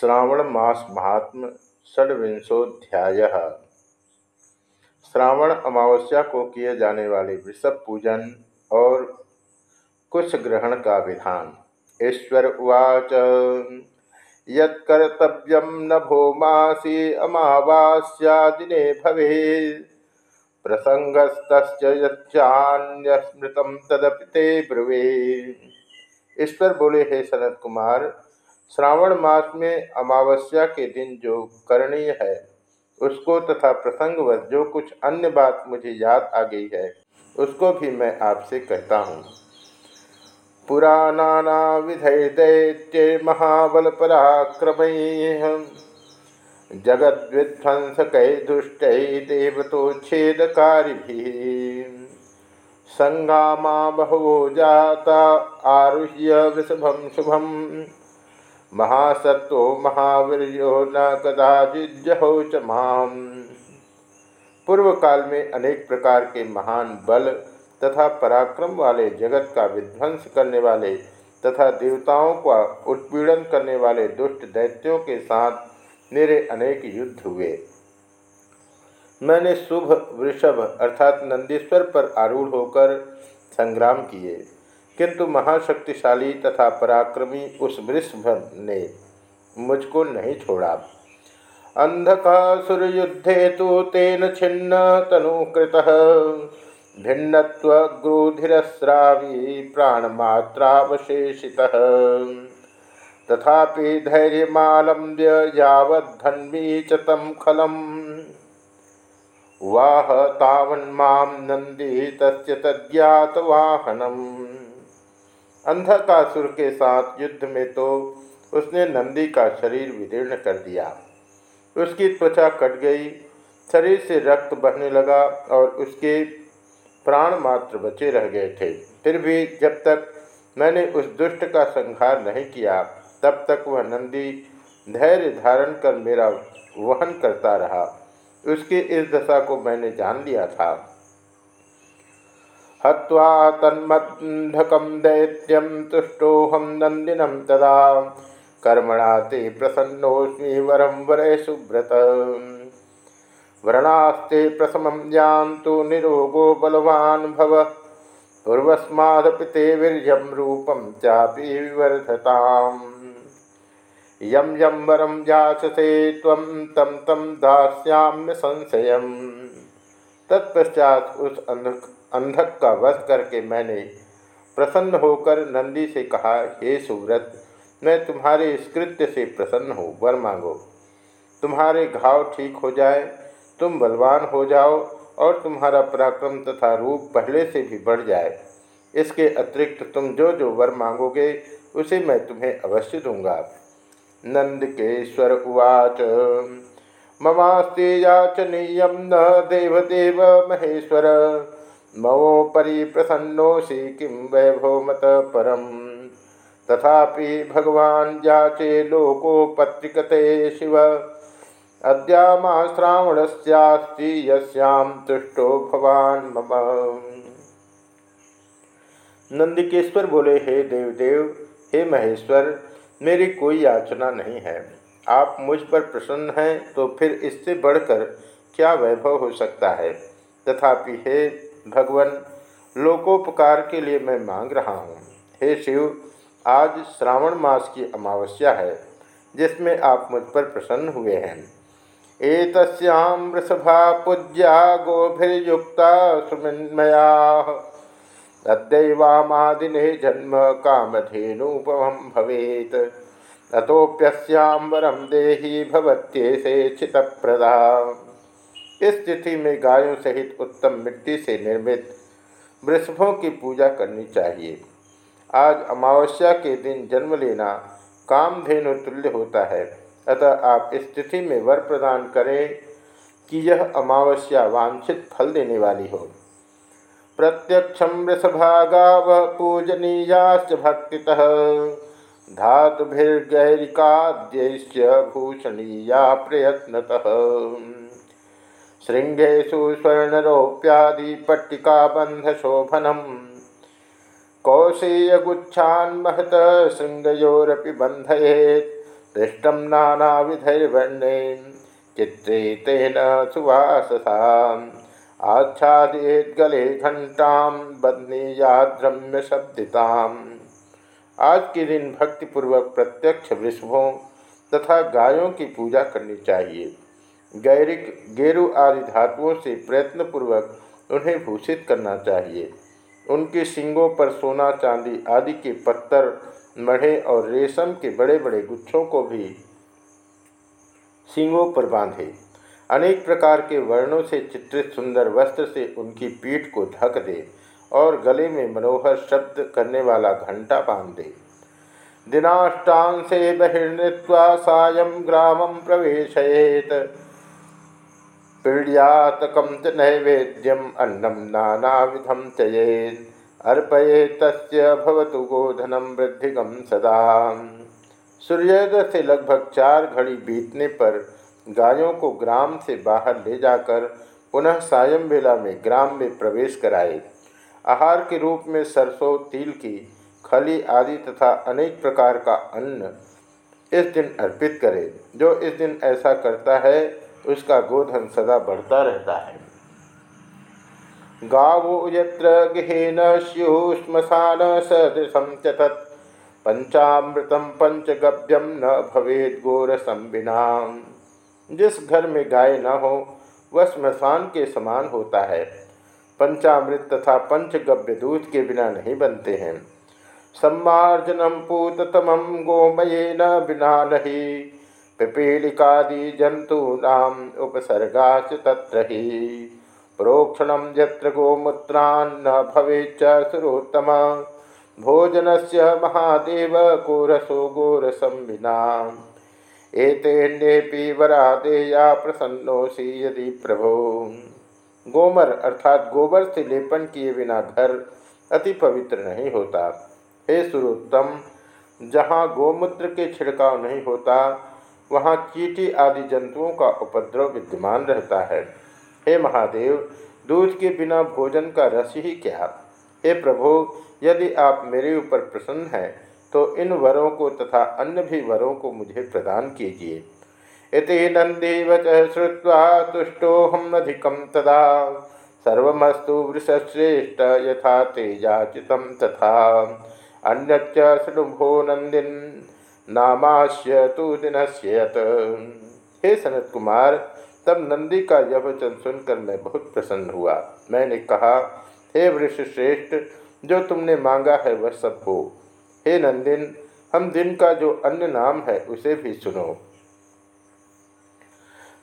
श्रावण मास महात्म षड्विंशोध्याय श्रावण अमावस्या को किए जाने वाले वृषभ पूजन और कुश ग्रहण का विधान। ईश्वर उवाच यत्कर्तव्यम न भूमासी अमावास्या दिने भवे प्रसंगस्त यच्चान्यस्मृतम तदपि ते ब्रुवे ईश्वर बोले, हे सनत कुमार श्रावण मास में अमावस्या के दिन जो करणीय है, उसको तथा प्रसंगवश जो कुछ अन्य बात मुझे याद आ गई है, उसको भी मैं आपसे कहता हूँ। पुराना विधय दैत्य महाबल पराक्रम जगद विध्वंस कै दुष्ट देवतोच्छेदकारी संगामा बहु जाता आरुह्य वृषभम शुभम। महासत्व महावीर्यो न कदाचिजहो च माम। पूर्व काल में अनेक प्रकार के महान बल तथा पराक्रम वाले जगत का विध्वंस करने वाले तथा देवताओं का उत्पीड़न करने वाले दुष्ट दैत्यों के साथ मेरे अनेक युद्ध हुए। मैंने शुभ, वृषभ अर्थात नंदीश्वर पर आरूढ़ होकर संग्राम किए। किंतु महाशक्तिशाली तथा पराक्रमी उस वृषभ ने मुझको नहीं छोड़ा। अंधकासुर युद्धे तो तेन छिन्न तनुकृत। भिन्नत्वग्रूधिस्रावी प्राणमात्रावशेषितः। तथापि धैर्यमालम्ब्य यावद्धन्वी च तं खलम्। वाह, तावन्मां नन्दी तस्य अंधकासुर के साथ युद्ध में तो उसने नंदी का शरीर विदीर्ण कर दिया। उसकी त्वचा कट गई, शरीर से रक्त बहने लगा और उसके प्राण मात्र बचे रह गए थे। फिर भी जब तक मैंने उस दुष्ट का संहार नहीं किया, तब तक वह नंदी धैर्य धारण कर मेरा वहन करता रहा। उसकी इस दशा को मैंने जान लिया था। हत्वा तन्मन्धकं दैत्यम तुष्टोऽहं नन्दिनं तदा। कर्मणा ते प्रसन्नोऽस्मि वरम वरे सुव्रत। व्रणास्ते प्रथमं यान्तु निरोगो बलवान् भव। पूर्वस्मादपि ते वीर्यं रूपं चापि विवर्धताम्। यं यं वरं याचसे त्वं तं दास्याम्य संशयम् तत्पश्चात उस अंध अंधक का वध करके मैंने प्रसन्न होकर नंदी से कहा, हे सुव्रत मैं तुम्हारे इस कृत्य से प्रसन्न हूँ। वर मांगो। तुम्हारे घाव ठीक हो जाए, तुम बलवान हो जाओ और तुम्हारा पराक्रम तथा रूप पहले से भी बढ़ जाए। इसके अतिरिक्त तुम जो जो वर मांगोगे, उसे मैं तुम्हें अवश्य दूँगा। नंद केश्वर उवाच ममास्ते याचनीय न देवदेव महेश्वर। मवोपरी प्रसन्नोषि किं वैभवमत परम। तथापि भगवान जाचे लोकोपत्रिकते शिव। अद्यामा श्रावणस्यास्ति यस्याम तुष्टो भवान मम। नंदिकेश्वर बोले, हे देवदेव, हे महेश्वर, मेरी कोई याचना नहीं है। आप मुझ पर प्रसन्न हैं तो फिर इससे बढ़कर क्या वैभव हो सकता है? तथापि हे भगवान, लोकोपकार के लिए मैं मांग रहा हूँ। हे शिव, आज श्रावण मास की अमावस्या है, जिसमें आप मुझ पर प्रसन्न हुए हैं। एतस्याम वृषभा पूज्या गोभिर्युक्ता सुमन्मया। तद्दैवामादिने जन्म कामधेनुपम भवेत। अतोप्यस्याम वरम देही भवत्येसे चितप्रदा। इस तिथि में गायों सहित उत्तम मिट्टी से निर्मित वृषभों की पूजा करनी चाहिए। आज अमावस्या के दिन जन्म लेना कामधेनु तुल्य होता है। अतः आप इस तिथि में वर प्रदान करें कि यह अमावस्या वांछित फल देने वाली हो। प्रत्यक्षम वृषभागाव पूजनीयाश्च भक्ति धातुभिर्गैरिकाद्य भूषणीया प्रयत्नतः। श्रृंगेशु स्वर्णरोप्यादिपट्टिकाबन्धशोभनम्। कौशेयगुच्छान्महत शृङ्गयोरपि बन्धयेत्। पृष्ठम नाना विधैर्वर्णे चित्रे तेन गले घंटाम बदनीयाद्रम्य शब्दिताम आज के दिन भक्तिपूर्वक प्रत्यक्ष वृषभों तथा गायों की पूजा करनी चाहिए। गैरिक, गेरु आदि धातुओं से प्रयत्नपूर्वक उन्हें भूषित करना चाहिए। उनके सिंगों पर सोना, चांदी आदि के पत्थर, मढ़े और रेशम के बड़े बड़े गुच्छों को भी सिंगों पर बांधे। अनेक प्रकार के वर्णों से चित्रित सुंदर वस्त्र से उनकी पीठ को ढक दे और गले में मनोहर शब्द करने वाला घंटा बाँध दे। दिनाष्टान से बहिर्नृत्वा सायं ग्रामं प्रवेशयेत। पीड्यातकं च नैवेद्यम् अन्नं नानाविधं चयेत् अर्पये तस्य गोधनम वृद्धिगम सदा। सूर्योदय से लगभग चार घड़ी बीतने पर गायों को ग्राम से बाहर ले जाकर पुनः सायं बेला में ग्राम में प्रवेश कराए। आहार के रूप में सरसों, तिल की खली आदि तथा अनेक प्रकार का अन्न इस दिन अर्पित करें। जो इस दिन ऐसा करता है उसका गोधन सदा बढ़ता रहता है। गावो यत्र गृहेण स्युश्मशान सदृशं च तत् पंचामृतम न भवेद गोरसम बिना जिस घर में गाय न हो, वह स्मशान के समान होता है। पंचामृत तथा पंचगव्य दूध के बिना नहीं बनते हैं। सम्मार्जनम पूततमं गोमयेन बिना नहीं। पिपीलिकादि जंतूनाम उपसर्गा तत्र ही। प्रोक्षण गोमूत्रान्न भवेच्च सुरोत्तम। भोजन से महादेव गोरसो गोरसम विना एतेन्येपि वरादेया प्रसन्नोसी यदि प्रभो। गोमर अर्थात गोबर से लेपन किए बिना घर अति पवित्र नहीं होता। हे सुरोत्तम, जहाँ गोमूत्र के छिड़काव नहीं होता वहाँ चीटी आदि जंतुओं का उपद्रव विद्यमान रहता है। हे महादेव, दूध के बिना भोजन का रस ही क्या? हे प्रभु, यदि आप मेरे ऊपर प्रसन्न हैं तो इन वरों को तथा अन्य भी वरों को मुझे प्रदान कीजिए। इति नंदी वच श्रुवा तुष्टोहम अधिकम तदा। सर्वमस्तु वृषश्रेष्ठ यथा तेजाचित तथा। अन्यच्च शृणुभो नंदिन नामाश्य तु दिन हे सनत कुमार, तब नंदी का यह वचन सुनकर मैं बहुत प्रसन्न हुआ। मैंने कहा, हे वृक्ष श्रेष्ठ, जो तुमने मांगा है वह सब हो। हे नंदिन, हम दिन का जो अन्य नाम है उसे भी सुनो।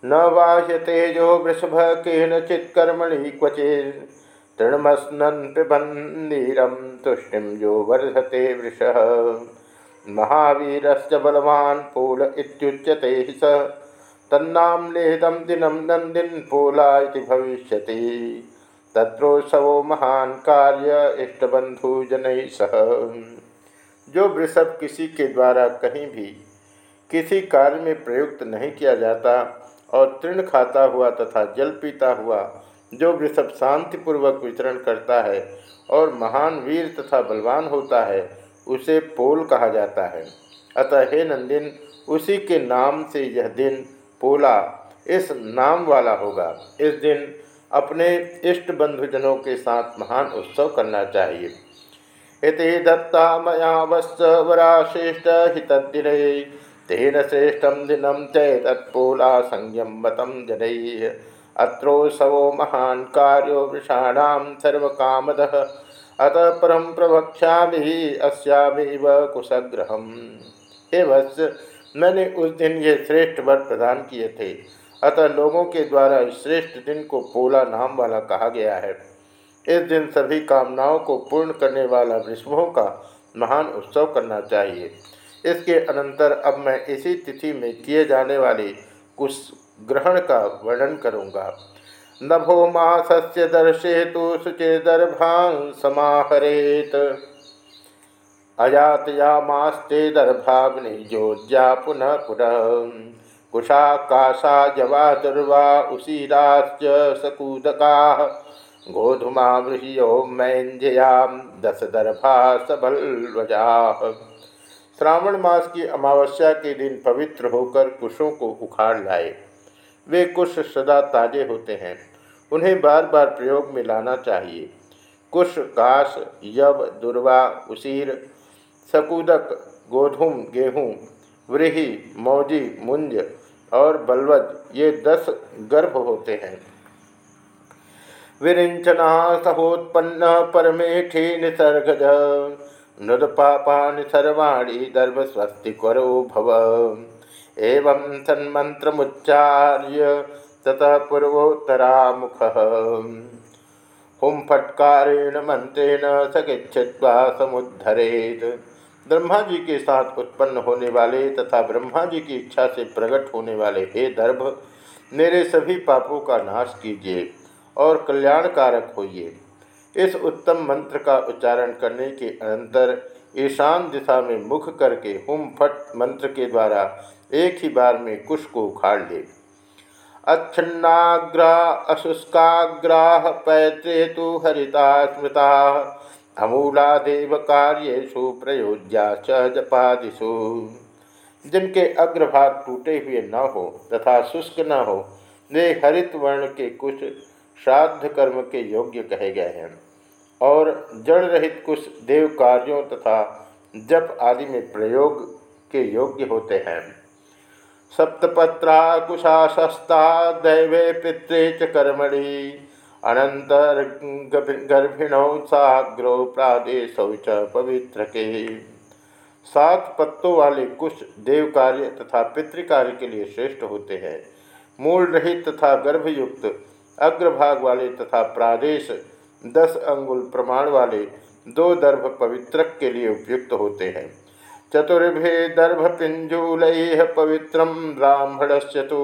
न बाह्य तेजो वृषभ केनचित कर्मणि क्वचि तृणमस्नन पिबंदीरम तुष्टिम जो वर्धते वृष। महावीरश्च बलवान पोल इत्युच्यते स। तन्नाम लेदम दिनम नंदिन पोला भविष्य तत्रोत्सवो महान कार्य इष्टबंधु जन सह। जो वृषभ किसी के द्वारा कहीं भी किसी कार्य में प्रयुक्त नहीं किया जाता और तृण खाता हुआ तथा जल पीता हुआ जो वृषभ शांतिपूर्वक विचरण करता है और महान वीर तथा बलवान होता है उसे पोल कहा जाता है। अतः हे नंदिन, उसी के नाम से यह दिन पोला, इस नाम वाला होगा। इस दिन अपने इष्ट बंधुजनों के साथ महान उत्सव करना चाहिए। इति दत्ता मया वराश्रेष्ठ हितदिन तेन श्रेष्ठम दिनम चैतत्पोला संयम मतम जन। अत्रोत्सवो महान कार्यो वृषाणाम सर्वकामद। अतः परम प्रवक्षा अस्यामीव कुशग्रहम हे वत्स मैंने उस दिन ये श्रेष्ठ वर प्रदान किए थे। अतः लोगों के द्वारा श्रेष्ठ दिन को पोला नाम वाला कहा गया है। इस दिन सभी कामनाओं को पूर्ण करने वाला विष्णुओं का महान उत्सव करना चाहिए। इसके अनंतर अब मैं इसी तिथि में किए जाने वाले कुछ ग्रहण का वर्णन करूँगा। नभो मासस्य दर्शे तो शुचिर्दर्भां समाहरेत। अजातयामास्ते दर्भाग्निजोज्या पुनः पुनः। कुशाकाशा जवा दुर्वा उशीराश्च सकूदका। गोधुमा मैंजयां दश दर्भा सबलवजा। श्रावण मास की अमावस्या के दिन पवित्र होकर कुशों को उखाड़ लाए। वे कुश सदा ताजे होते हैं। उन्हें बार बार प्रयोग में लाना चाहिए। कुश घास यव, दुर्वा, उसीर, सकूदक, गोधूम, गेहूँ, व्रीही, मौजी, मुंज और बलवद, ये दस गर्भ होते हैं। विरिंचना सहोत्पन्न परमेठी निसर्गज नुद पापानि सर्वाणी दर्भ स्वस्ति करो भव। एवं मुच्चार्य ततः पूर्वोत्तरा मुख हुम फटकारेण मंत्रेण सकिच्छित्वा समुद्धरेत। ब्रह्मा जी के साथ उत्पन्न होने वाले तथा ब्रह्मा जी की इच्छा से प्रकट होने वाले हे दर्भ, मेरे सभी पापों का नाश कीजिए और कल्याणकारक होइए। इस उत्तम मंत्र का उच्चारण करने के अनंतर ईशान दिशा में मुख करके हुम फट मंत्र के द्वारा एक ही बार में कुश को उखाड़ ले। अच्छन्नाग्रा, अशुष्काग्राह पैत्रे तो हरिता स्मृता, अमूला देव कार्येशु प्रयोज्या च जपादिशु जिनके अग्रभाग टूटे हुए न हो तथा शुष्क न हो, वे हरित वर्ण के कुछ श्राद्ध कर्म के योग्य कहे गए हैं। और जड़ रहित कुछ देव कार्यों तथा जप आदि में प्रयोग के योग्य होते हैं। सप्तपत्रा कुशाशस्ता दैवे पितृ च कर्मणि। अनंतर गर्भिणौ साग्रो प्रादेश च पवित्र के सात पत्तों वाले कुश देव कार्य तथा पितृकार्य के लिए श्रेष्ठ होते हैं। मूल रहित तथा गर्भयुक्त, अग्रभाग वाले तथा प्रादेश, दस अंगुल प्रमाण वाले, दो दर्भ पवित्रक के लिए उपयुक्त होते हैं। चतुर्भे दर्भपिंजूल पवित्र ब्राह्मणस्य तो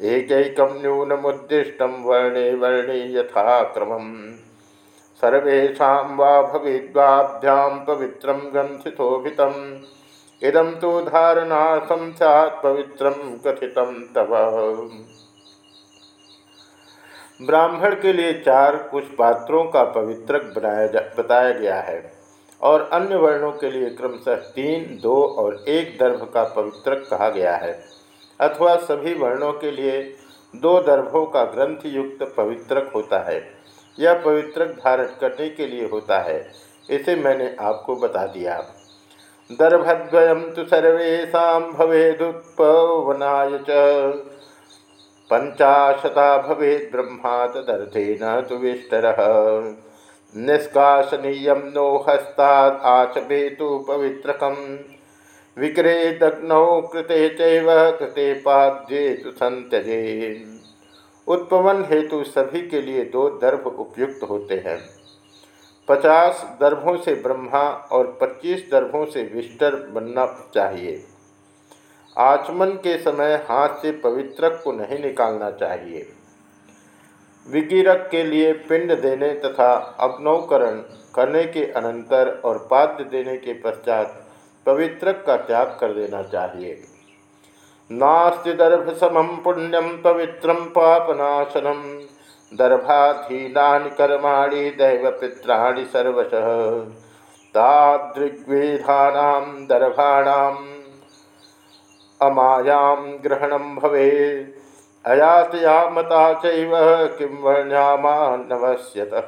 एक न्यूनमुद्दिष्ट वर्णे वर्णे यथाक्रम। सर्वेशा वा भविद्वाभ्यां पवित्र ग्रंथिथोभित इदम तो धारणार्थम सैत् पवित्र कथित तव। ब्राह्मण के लिए चार कुछ पात्रों का पवित्रक बनाया जा बताया गया है। और अन्य वर्णों के लिए क्रमशः तीन, दो और एक दर्भ का पवित्रक कहा गया है। अथवा सभी वर्णों के लिए दो दर्भों का ग्रंथ युक्त पवित्रक होता है। यह पवित्रक धारण करने के लिए होता है। इसे मैंने आपको बता दिया। दर्भद्वयम तो सर्वेशा भवेदुत्पवनाय पंचाशता भवे ब्रह्मा तदर्थेन तो विष्टर। निष्काशनीय नो हस्ता आचमेतु पवित्रकम विक्रे दग्नौ कृते चैव कृते पाद्ये तो संत्यजे उत्पवन हेतु सभी के लिए दो दर्भ उपयुक्त होते हैं। पचास दर्भों से ब्रह्मा और पच्चीस दर्भों से विष्टर बनना चाहिए। आचमन के समय हाथ से पवित्रक को नहीं निकालना चाहिए। विकीरक के लिए पिंड देने तथा अग्नौकरण करने के अनंतर और पाद्य देने के पश्चात पवित्रक का त्याग कर देना चाहिए। नास्ति दर्भ समम पुण्यम पवित्रम पापनाशनम दर्भाधीना कर्माणी दैव पित्राणि सर्वश। तादृग्वेधानाम दर्भाणाम अमायां ग्रहण भवे अयातया मता चैव, किं वर्ण्यामानवश्यतः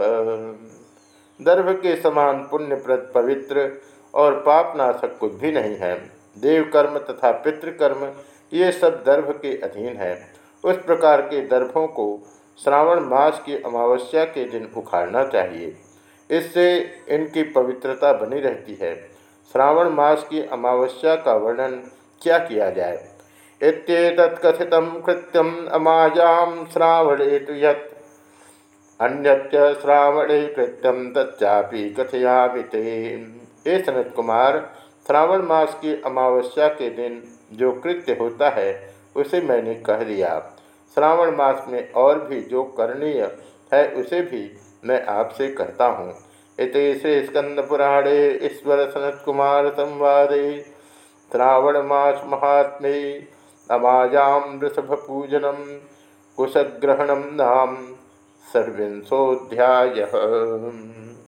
दर्भ के समान पुण्यप्रद पवित्र और पापनाशक कुछ भी नहीं है। देव कर्म तथा पितृकर्म, ये सब दर्भ के अधीन है। उस प्रकार के दर्भों को श्रावण मास की अमावस्या के दिन उखाड़ना चाहिए। इससे इनकी पवित्रता बनी रहती है। श्रावण मास की अमावस्या का वर्णन क्या किया जाए? इत्येतत्कथित कृत्यम अमायाम श्रावणे तो अन्यत्य श्रावणे कृत्यम तच्चापि कथयाविते हे सनत कुमार श्रावण मास की अमावस्या के दिन जो कृत्य होता है, उसे मैंने कह दिया। श्रावण मास में और भी जो करणीय है, उसे भी मैं आपसे कहता हूँ। इत श्री स्कंद पुराणे ईश्वर सनत कुमार संवादे। श्रावण मास महात्मे अमायाम वृषभपूजनम कुशग्रहणम नाम सर्विंशोध्याय